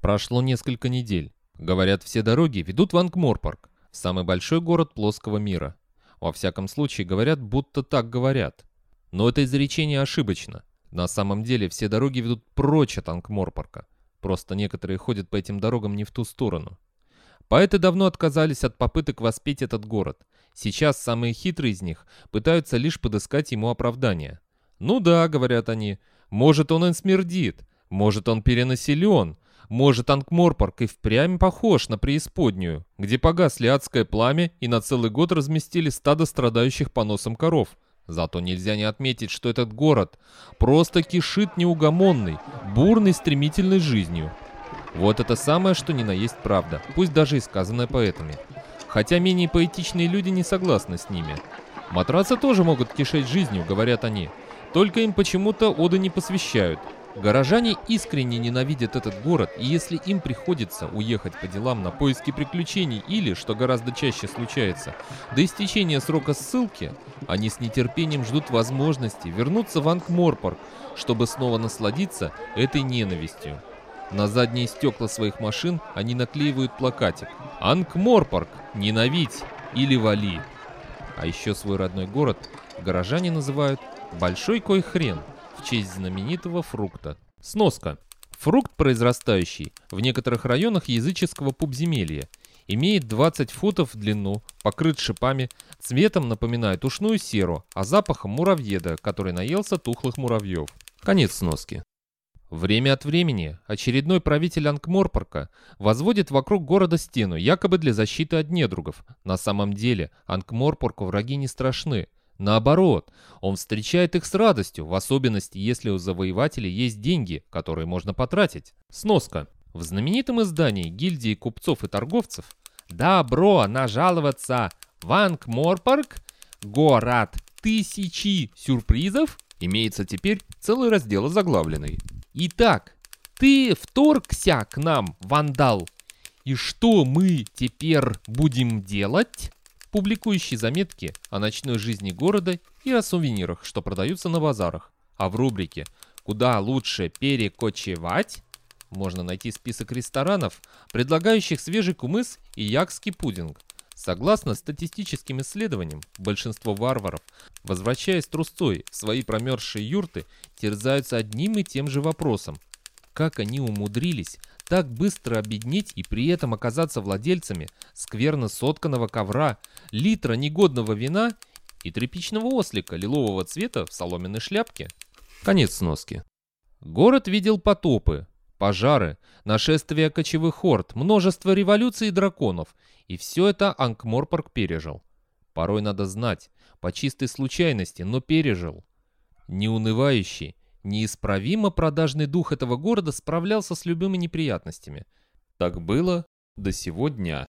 Прошло несколько недель. Говорят, все дороги ведут в Ангморпорг, самый большой город плоского мира. Во всяком случае, говорят, будто так говорят. Но это изречение ошибочно. На самом деле, все дороги ведут прочь от Ангморпорга. Просто некоторые ходят по этим дорогам не в ту сторону. Поэты давно отказались от попыток воспеть этот город. Сейчас самые хитрые из них пытаются лишь подыскать ему оправдание. «Ну да», — говорят они, — «может он и смердит, может он перенаселен, может Ангморпорг и впрямь похож на преисподнюю, где погасли адское пламя и на целый год разместили стадо страдающих поносом коров». Зато нельзя не отметить, что этот город просто кишит неугомонной, бурной, стремительной жизнью. Вот это самое, что ни на есть правда, пусть даже и сказанное поэтами. Хотя менее поэтичные люди не согласны с ними. Матрацы тоже могут кишеть жизнью, говорят они. Только им почему-то оды не посвящают. Горожане искренне ненавидят этот город, и если им приходится уехать по делам на поиски приключений или, что гораздо чаще случается, до истечения срока ссылки, они с нетерпением ждут возможности вернуться в Ангморпорг, чтобы снова насладиться этой ненавистью. На задние стекла своих машин они наклеивают плакатик «Ангморпорг! Ненавидь или вали!» А еще свой родной город горожане называют «Большой кой хрен», в честь знаменитого фрукта. Сноска. Фрукт, произрастающий в некоторых районах языческого пубземелья, имеет 20 футов в длину, покрыт шипами, цветом напоминает ушную серу, а запахом муравьеда, который наелся тухлых муравьев. Конец сноски. Время от времени очередной правитель Ангморпорка возводит вокруг города стену, якобы для защиты от недругов. На самом деле Ангморпорку враги не страшны, Наоборот, он встречает их с радостью, в особенности, если у завоевателей есть деньги, которые можно потратить. Сноска. В знаменитом издании гильдии купцов и торговцев «Добро нажаловаться в Ангморпорг, город тысячи сюрпризов» имеется теперь целый раздел озаглавленный. Итак, ты вторгся к нам, вандал, и что мы теперь будем делать? Публикующий заметки о ночной жизни города и о сувенирах, что продаются на базарах. А в рубрике «Куда лучше перекочевать» можно найти список ресторанов, предлагающих свежий кумыс и якский пудинг. Согласно статистическим исследованиям, большинство варваров, возвращаясь трусцой в свои промерзшие юрты, терзаются одним и тем же вопросом. Как они умудрились так быстро обеднеть и при этом оказаться владельцами скверно сотканного ковра, литра негодного вина и тряпичного ослика лилового цвета в соломенной шляпке. Конец сноски. Город видел потопы, пожары, нашествия кочевых хорд, множество революций и драконов, и все это Анкморпорг пережил. Порой надо знать, по чистой случайности, но пережил. Неунывающий, Неисправимо продажный дух этого города справлялся с любыми неприятностями. Так было до сего дня.